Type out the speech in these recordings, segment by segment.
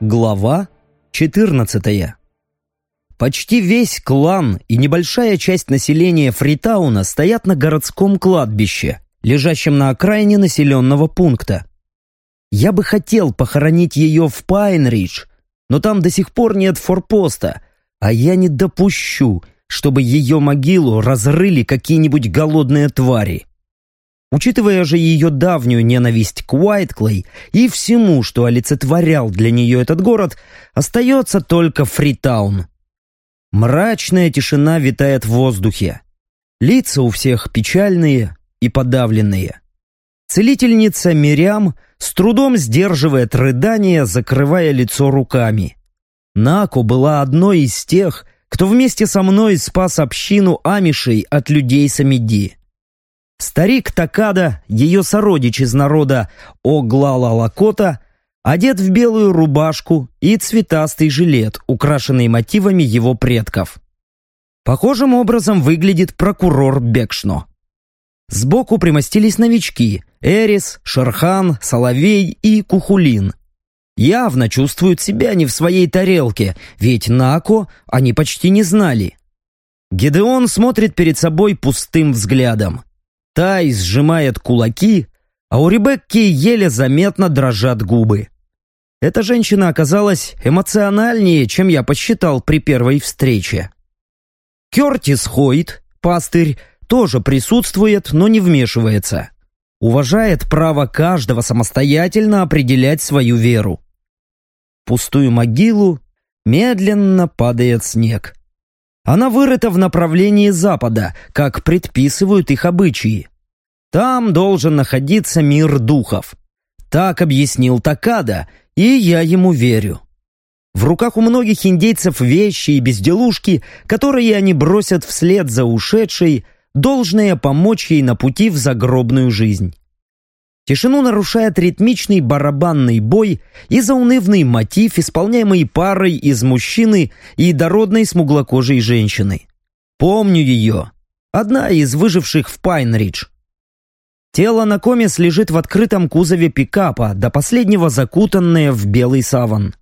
Глава 14 Почти весь клан и небольшая часть населения Фритауна стоят на городском кладбище, лежащем на окраине населенного пункта. Я бы хотел похоронить ее в Пайнридж, но там до сих пор нет форпоста, а я не допущу, чтобы ее могилу разрыли какие-нибудь голодные твари. Учитывая же ее давнюю ненависть к Уайтклей и всему, что олицетворял для нее этот город, остается только Фритаун. Мрачная тишина витает в воздухе. Лица у всех печальные и подавленные. Целительница Мириам с трудом сдерживает рыдания, закрывая лицо руками. Нако была одной из тех, кто вместе со мной спас общину амишей от людей Самиди. Старик Такада, ее сородич из народа Оглала Лакота, одет в белую рубашку и цветастый жилет, украшенный мотивами его предков. Похожим образом выглядит прокурор Бекшно. Сбоку примостились новички – Эрис, Шерхан, Соловей и Кухулин. Явно чувствуют себя не в своей тарелке, ведь Нако они почти не знали. Гедеон смотрит перед собой пустым взглядом. Тай сжимает кулаки, а у Ребекки еле заметно дрожат губы. Эта женщина оказалась эмоциональнее, чем я посчитал при первой встрече. Кертис Хойт, пастырь, тоже присутствует, но не вмешивается. Уважает право каждого самостоятельно определять свою веру. Пустую могилу медленно падает снег. Она вырыта в направлении запада, как предписывают их обычаи. Там должен находиться мир духов. Так объяснил Такада, и я ему верю. В руках у многих индейцев вещи и безделушки, которые они бросят вслед за ушедшей, должное помочь ей на пути в загробную жизнь. Тишину нарушает ритмичный барабанный бой и заунывный мотив, исполняемый парой из мужчины и дородной смуглокожей женщины. Помню ее. Одна из выживших в Пайнридж. Тело Накомис лежит в открытом кузове пикапа, до последнего закутанное в белый саван.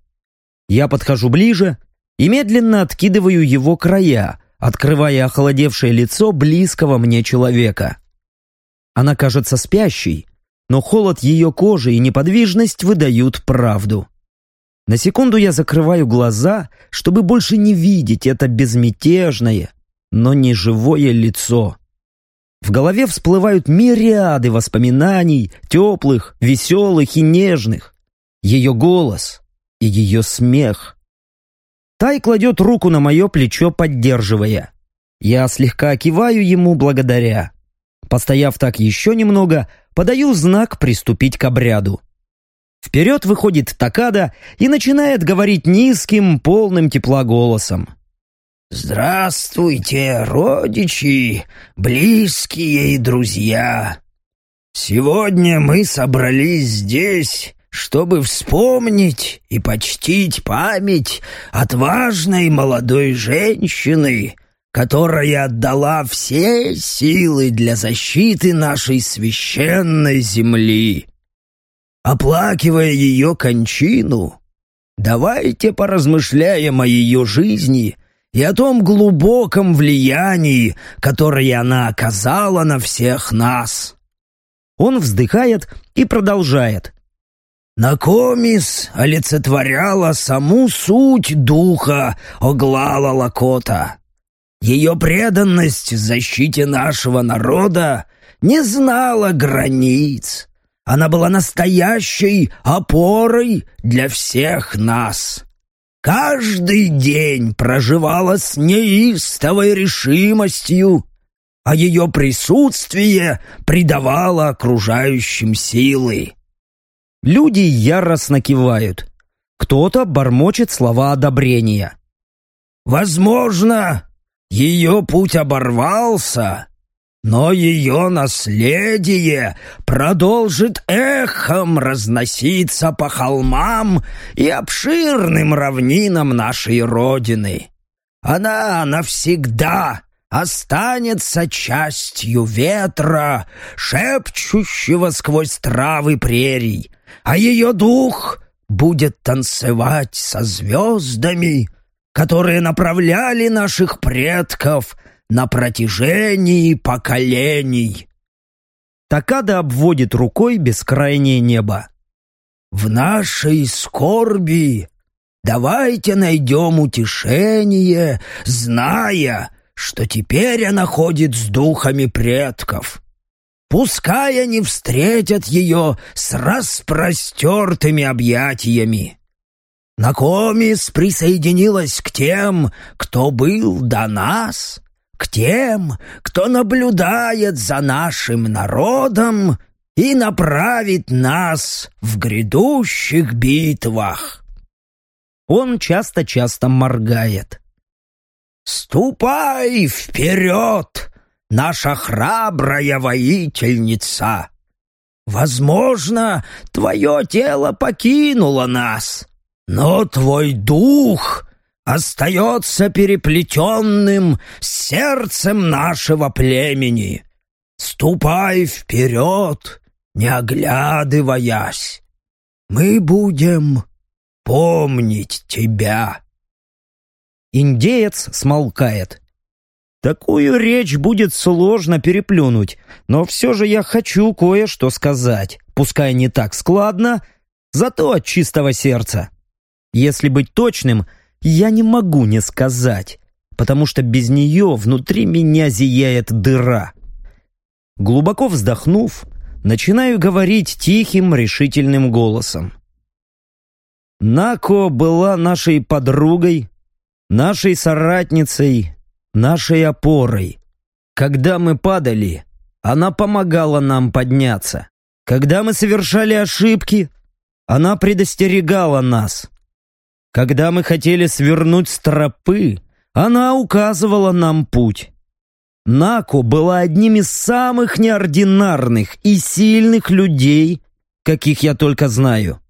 Я подхожу ближе и медленно откидываю его края, открывая охолодевшее лицо близкого мне человека. Она кажется спящей, но холод ее кожи и неподвижность выдают правду. На секунду я закрываю глаза, чтобы больше не видеть это безмятежное, но не живое лицо. В голове всплывают мириады воспоминаний, теплых, веселых и нежных. Ее голос и ее смех. Тай кладет руку на мое плечо, поддерживая. Я слегка киваю ему благодаря. Постояв так еще немного, подаю знак приступить к обряду. Вперед выходит Такада и начинает говорить низким, полным тепла голосом. «Здравствуйте, родичи, близкие и друзья! Сегодня мы собрались здесь, чтобы вспомнить и почтить память отважной молодой женщины, которая отдала все силы для защиты нашей священной земли. Оплакивая ее кончину, давайте поразмышляем о ее жизни и о том глубоком влиянии, которое она оказала на всех нас. Он вздыхает и продолжает. Накомис олицетворяла саму суть духа Оглала Лакота. Ее преданность защите нашего народа не знала границ. Она была настоящей опорой для всех нас. Каждый день проживала с неистовой решимостью, а ее присутствие придавало окружающим силы. Люди яростно кивают. Кто-то бормочет слова одобрения. «Возможно, ее путь оборвался, но ее наследие продолжит эхом разноситься по холмам и обширным равнинам нашей Родины. Она навсегда останется частью ветра, шепчущего сквозь травы прерий, а ее дух будет танцевать со звездами, которые направляли наших предков на протяжении поколений. Такада обводит рукой бескрайнее небо. В нашей скорби давайте найдем утешение, зная, что теперь она ходит с духами предков. Пускай они встретят ее с распростертыми объятиями. Накомис присоединилась к тем, кто был до нас, к тем, кто наблюдает за нашим народом и направит нас в грядущих битвах. Он часто-часто моргает. «Ступай вперед, наша храбрая воительница! Возможно, твое тело покинуло нас, но твой дух остается переплетенным сердцем нашего племени. Ступай вперед, не оглядываясь. Мы будем помнить тебя. Индеец смолкает. Такую речь будет сложно переплюнуть, но все же я хочу кое-что сказать, пускай не так складно, зато от чистого сердца. Если быть точным, я не могу не сказать, потому что без нее внутри меня зияет дыра. Глубоко вздохнув, начинаю говорить тихим, решительным голосом. Нако была нашей подругой, нашей соратницей, нашей опорой. Когда мы падали, она помогала нам подняться. Когда мы совершали ошибки, она предостерегала нас. Когда мы хотели свернуть с тропы, она указывала нам путь. Нако была одним из самых неординарных и сильных людей, каких я только знаю.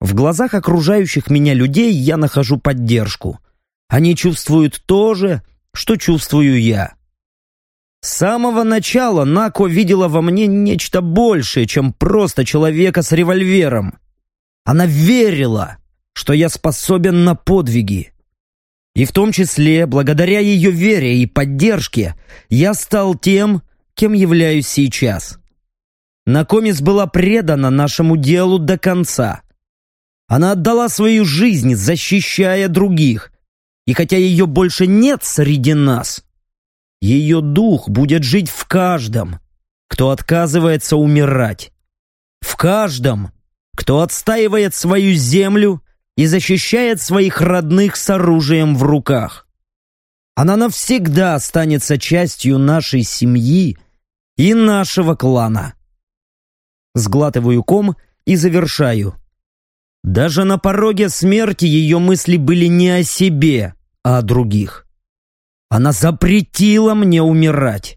В глазах окружающих меня людей я нахожу поддержку. Они чувствуют то же, что чувствую я. С самого начала Нако видела во мне нечто большее, чем просто человека с револьвером. Она верила, что я способен на подвиги. И в том числе, благодаря ее вере и поддержке, я стал тем, кем являюсь сейчас. Накомис была предана нашему делу до конца. Она отдала свою жизнь, защищая других. И хотя ее больше нет среди нас, ее дух будет жить в каждом, кто отказывается умирать. В каждом, кто отстаивает свою землю и защищает своих родных с оружием в руках. Она навсегда останется частью нашей семьи и нашего клана. Сглатываю ком и завершаю. Даже на пороге смерти ее мысли были не о себе, а о других. Она запретила мне умирать.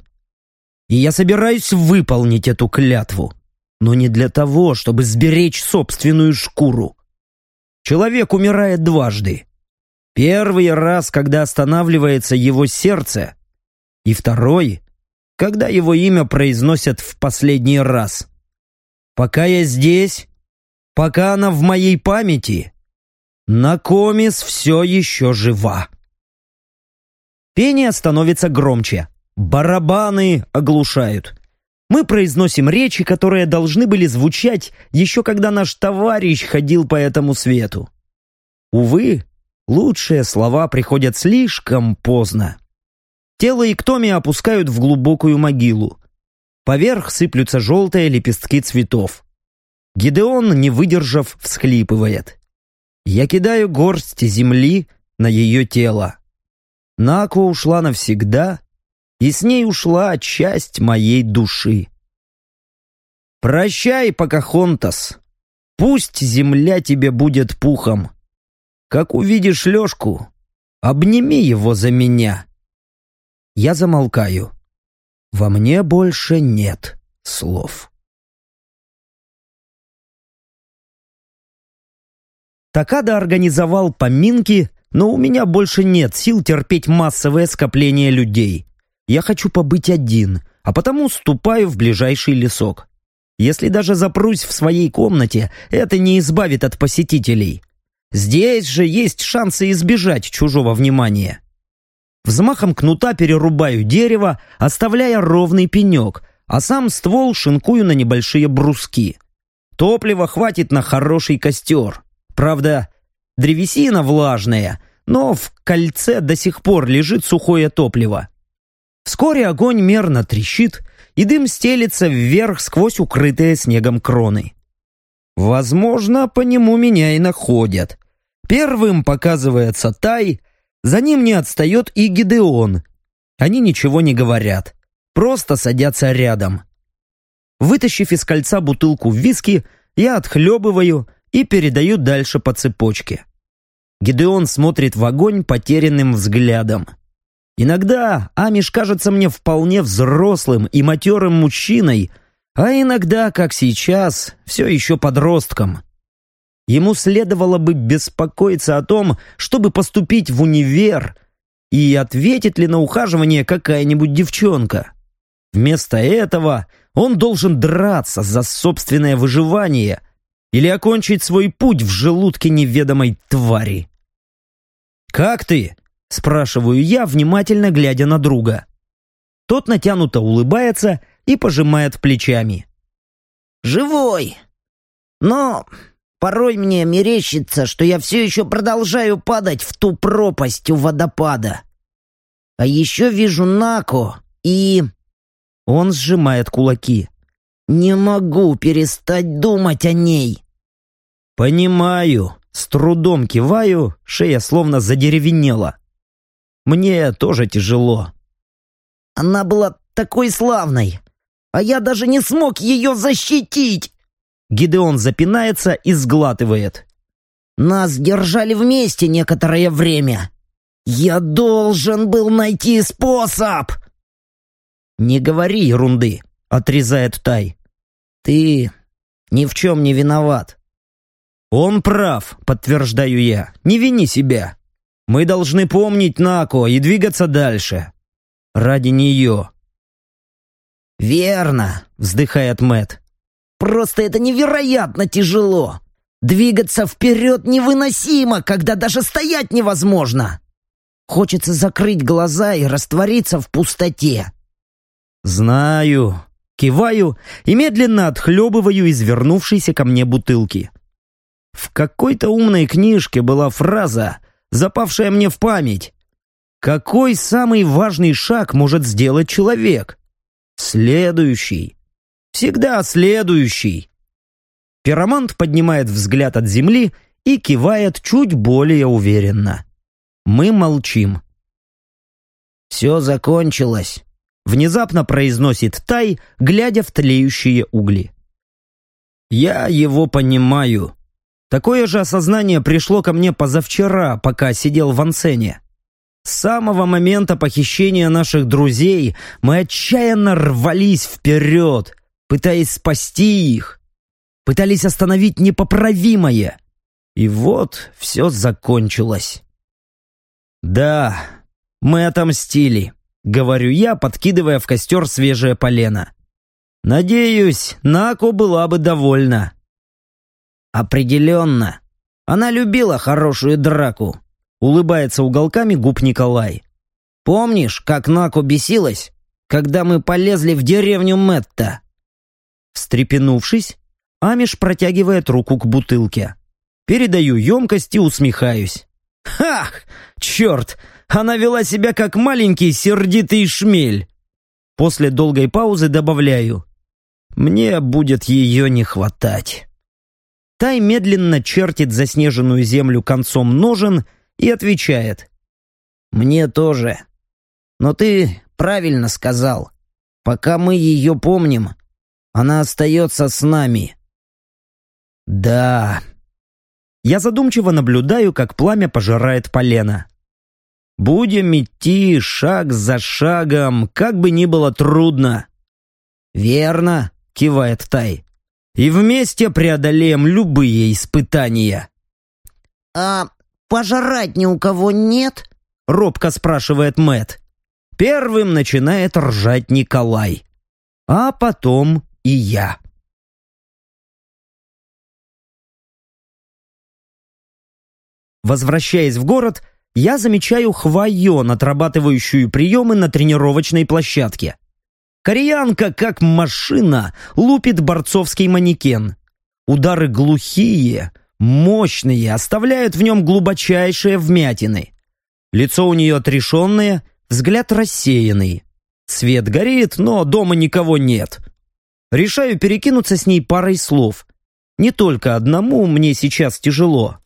И я собираюсь выполнить эту клятву, но не для того, чтобы сберечь собственную шкуру. Человек умирает дважды. Первый раз, когда останавливается его сердце, и второй, когда его имя произносят в последний раз. Пока я здесь, пока она в моей памяти, Накомис все еще жива. Пение становится громче, барабаны оглушают. Мы произносим речи, которые должны были звучать еще когда наш товарищ ходил по этому свету. Увы, лучшие слова приходят слишком поздно. Тело Иктоми опускают в глубокую могилу. Поверх сыплются желтые лепестки цветов. Гидеон, не выдержав, всхлипывает. Я кидаю горсть земли на ее тело. Нако ушла навсегда, и с ней ушла часть моей души. Прощай, Покахонтас, пусть земля тебе будет пухом. Как увидишь Лешку, обними его за меня. Я замолкаю. Во мне больше нет слов. Такада организовал поминки, но у меня больше нет сил терпеть массовое скопление людей. Я хочу побыть один, а потому ступаю в ближайший лесок. Если даже запрусь в своей комнате, это не избавит от посетителей. Здесь же есть шансы избежать чужого внимания. Взмахом кнута перерубаю дерево, оставляя ровный пенек, а сам ствол шинкую на небольшие бруски. Топлива хватит на хороший костер. Правда, древесина влажная, но в кольце до сих пор лежит сухое топливо. Вскоре огонь мерно трещит, и дым стелится вверх сквозь укрытые снегом кроны. Возможно, по нему меня и находят. Первым показывается Тай, за ним не отстает и Гидеон. Они ничего не говорят, просто садятся рядом. Вытащив из кольца бутылку виски, я отхлебываю и передаю дальше по цепочке. Гидеон смотрит в огонь потерянным взглядом. Иногда Амиш кажется мне вполне взрослым и матерым мужчиной, а иногда, как сейчас, все еще подростком. Ему следовало бы беспокоиться о том, чтобы поступить в универ, и ответит ли на ухаживание какая-нибудь девчонка. Вместо этого он должен драться за собственное выживание или окончить свой путь в желудке неведомой твари. «Как ты?» – спрашиваю я, внимательно глядя на друга. Тот натянуто улыбается и пожимает плечами. «Живой! Но порой мне мерещится, что я все еще продолжаю падать в ту пропасть у водопада. А еще вижу Нако и...» Он сжимает кулаки. «Не могу перестать думать о ней». «Понимаю», с трудом киваю, шея словно задеревенела. Мне тоже тяжело. Она была такой славной, а я даже не смог ее защитить. Гидеон запинается и сглатывает. Нас держали вместе некоторое время. Я должен был найти способ. Не говори ерунды, отрезает Тай. Ты ни в чем не виноват. «Он прав», — подтверждаю я. «Не вини себя. Мы должны помнить Нако и двигаться дальше. Ради нее». «Верно», — вздыхает Мэт. «Просто это невероятно тяжело. Двигаться вперед невыносимо, когда даже стоять невозможно. Хочется закрыть глаза и раствориться в пустоте». «Знаю», киваю и медленно отхлебываю из вернувшейся ко мне бутылки. В какой-то умной книжке была фраза, запавшая мне в память. Какой самый важный шаг может сделать человек? Следующий. Всегда следующий. Пиромант поднимает взгляд от земли и кивает чуть более уверенно. Мы молчим. «Все закончилось», — внезапно произносит Тай, глядя в тлеющие угли. «Я его понимаю», Такое же осознание пришло ко мне позавчера, пока сидел в Ансене. С самого момента похищения наших друзей мы отчаянно рвались вперед, пытаясь спасти их, пытались остановить непоправимое. И вот все закончилось. «Да, мы отомстили», — говорю я, подкидывая в костер свежее полено. «Надеюсь, Нако была бы довольна». «Определенно. Она любила хорошую драку», — улыбается уголками губ Николай. «Помнишь, как Наку бесилась, когда мы полезли в деревню Мэтта?» Встрепенувшись, Амиш протягивает руку к бутылке. Передаю емкость и усмехаюсь. «Ах, черт! Она вела себя как маленький сердитый шмель!» После долгой паузы добавляю. «Мне будет ее не хватать». Тай медленно чертит заснеженную землю концом ножен и отвечает. «Мне тоже. Но ты правильно сказал. Пока мы ее помним, она остается с нами». «Да». Я задумчиво наблюдаю, как пламя пожирает полено. «Будем идти шаг за шагом, как бы ни было трудно». «Верно», — кивает Тай и вместе преодолеем любые испытания». «А пожрать ни у кого нет?» — робко спрашивает Мэт. Первым начинает ржать Николай, а потом и я. Возвращаясь в город, я замечаю Хвайон, отрабатывающую приемы на тренировочной площадке. Кореянка, как машина, лупит борцовский манекен. Удары глухие, мощные, оставляют в нем глубочайшие вмятины. Лицо у нее отрешенное, взгляд рассеянный. Свет горит, но дома никого нет. Решаю перекинуться с ней парой слов. Не только одному мне сейчас тяжело.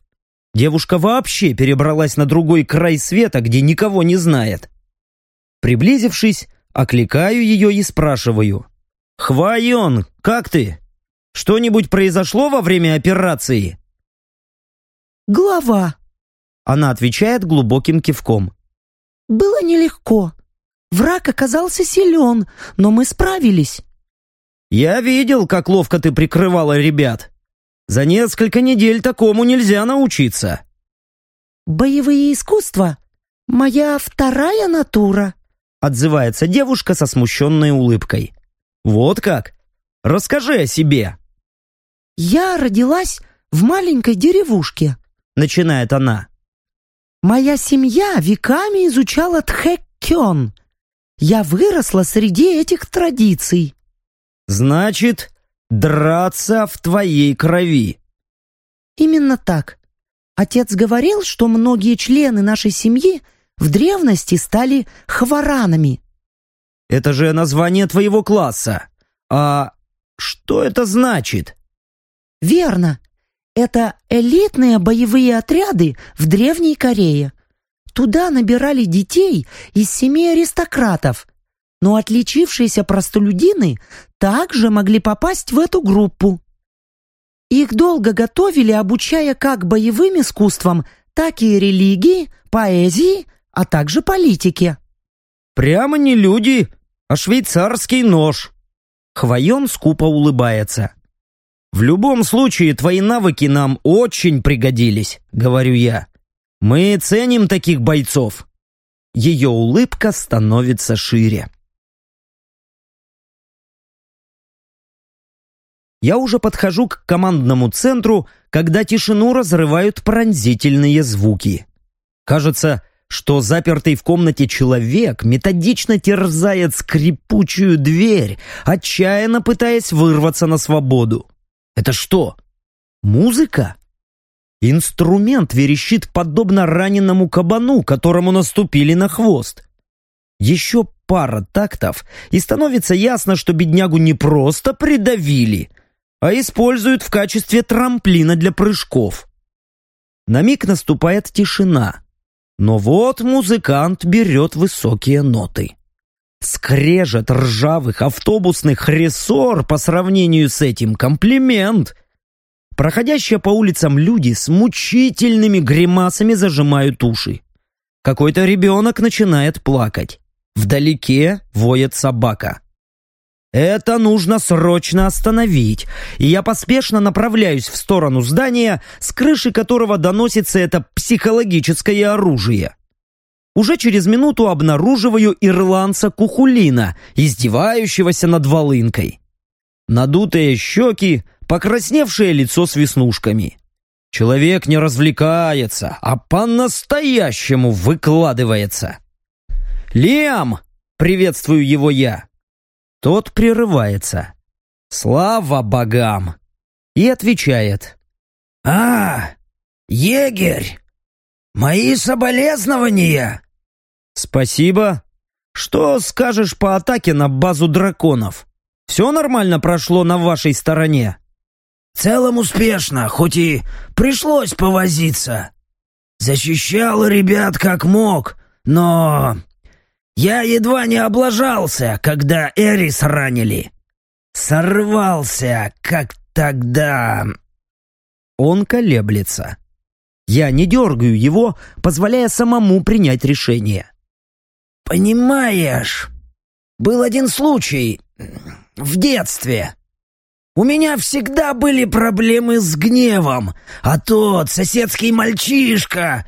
Девушка вообще перебралась на другой край света, где никого не знает. Приблизившись, окликаю ее и спрашиваю. «Хвайон, как ты? Что-нибудь произошло во время операции?» «Глава», — она отвечает глубоким кивком. «Было нелегко. Враг оказался силен, но мы справились». «Я видел, как ловко ты прикрывала ребят. За несколько недель такому нельзя научиться. «Боевые искусства — моя вторая натура», — отзывается девушка со смущенной улыбкой. «Вот как? Расскажи о себе». «Я родилась в маленькой деревушке», — начинает она. «Моя семья веками изучала тхэккён. Я выросла среди этих традиций». «Значит, драться в твоей крови. Именно так. Отец говорил, что многие члены нашей семьи в древности стали хваранами. Это же название твоего класса. А что это значит? Верно. Это элитные боевые отряды в Древней Корее. Туда набирали детей из семей аристократов, но отличившиеся простолюдины также могли попасть в эту группу. Их долго готовили, обучая как боевым искусствам, так и религии, поэзии, а также политике. «Прямо не люди, а швейцарский нож!» Хвоем скупо улыбается. «В любом случае, твои навыки нам очень пригодились», — говорю я. «Мы ценим таких бойцов». Ее улыбка становится шире. Я уже подхожу к командному центру, когда тишину разрывают пронзительные звуки. Кажется, что запертый в комнате человек методично терзает скрипучую дверь, отчаянно пытаясь вырваться на свободу. Это что? Музыка? Инструмент верещит подобно раненому кабану, которому наступили на хвост. Еще пара тактов, и становится ясно, что беднягу не просто придавили, а используют в качестве трамплина для прыжков. На миг наступает тишина. Но вот музыкант берет высокие ноты. Скрежет ржавых автобусных рессор по сравнению с этим комплимент. Проходящие по улицам люди с мучительными гримасами зажимают уши. Какой-то ребенок начинает плакать. Вдалеке воет собака. Это нужно срочно остановить, и я поспешно направляюсь в сторону здания, с крыши которого доносится это психологическое оружие. Уже через минуту обнаруживаю ирландца Кухулина, издевающегося над волынкой. Надутые щеки, покрасневшее лицо с веснушками. Человек не развлекается, а по-настоящему выкладывается. «Лиам!» — приветствую его я. Тот прерывается. «Слава богам!» И отвечает. «А, егерь! Мои соболезнования!» «Спасибо. Что скажешь по атаке на базу драконов? Все нормально прошло на вашей стороне?» «В целом успешно, хоть и пришлось повозиться. Защищал ребят как мог, но я едва не облажался, когда Эрис ранили. Сорвался, как тогда. Он колеблется. Я не дергаю его, позволяя самому принять решение. «Понимаешь, был один случай в детстве. У меня всегда были проблемы с гневом, а тот соседский мальчишка...»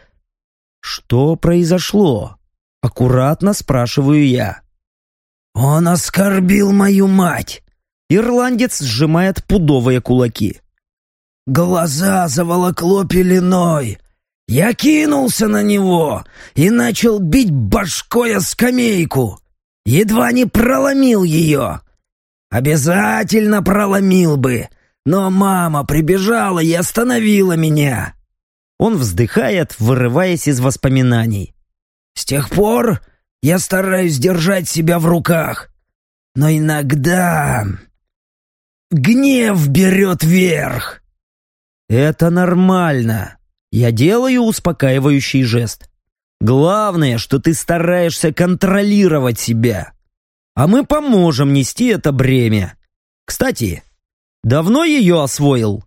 «Что произошло?» Аккуратно спрашиваю я. «Он оскорбил мою мать!» Ирландец сжимает пудовые кулаки. «Глаза заволокло пеленой. Я кинулся на него и начал бить башкой о скамейку. Едва не проломил ее. Обязательно проломил бы, но мама прибежала и остановила меня. Он вздыхает, вырываясь из воспоминаний. С тех пор я стараюсь держать себя в руках. Но иногда гнев берет верх. Это нормально. Я делаю успокаивающий жест. Главное, что ты стараешься контролировать себя. А мы поможем нести это бремя. Кстати, давно ее освоил?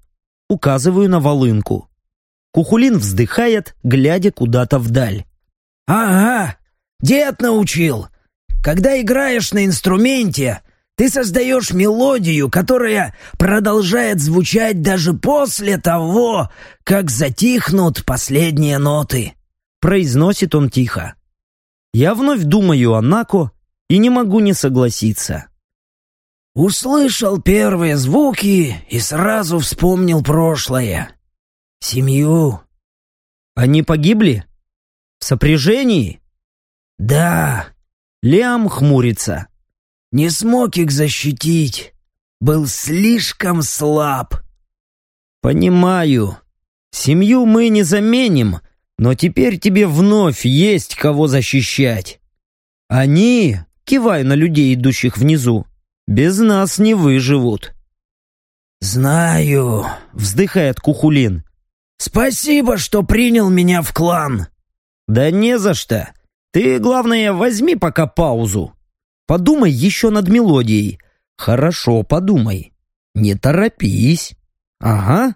Указываю на волынку. Кухулин вздыхает, глядя куда-то вдаль. «Ага, дед научил. Когда играешь на инструменте, ты создаешь мелодию, которая продолжает звучать даже после того, как затихнут последние ноты. Произносит он тихо. Я вновь думаю о Нако и не могу не согласиться. Услышал первые звуки и сразу вспомнил прошлое. Семью. Они погибли? В сопряжении? Да. Лиам хмурится. Не смог их защитить. Был слишком слаб. Понимаю. Семью мы не заменим, но теперь тебе вновь есть кого защищать. Они, кивая на людей, идущих внизу, без нас не выживут. «Знаю», — вздыхает Кухулин. «Спасибо, что принял меня в клан». «Да не за что. Ты, главное, возьми пока паузу. Подумай еще над мелодией. Хорошо, подумай. Не торопись. Ага.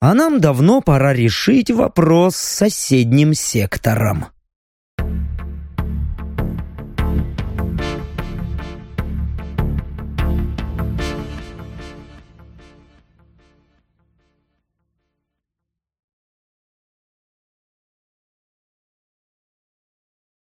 А нам давно пора решить вопрос с соседним сектором.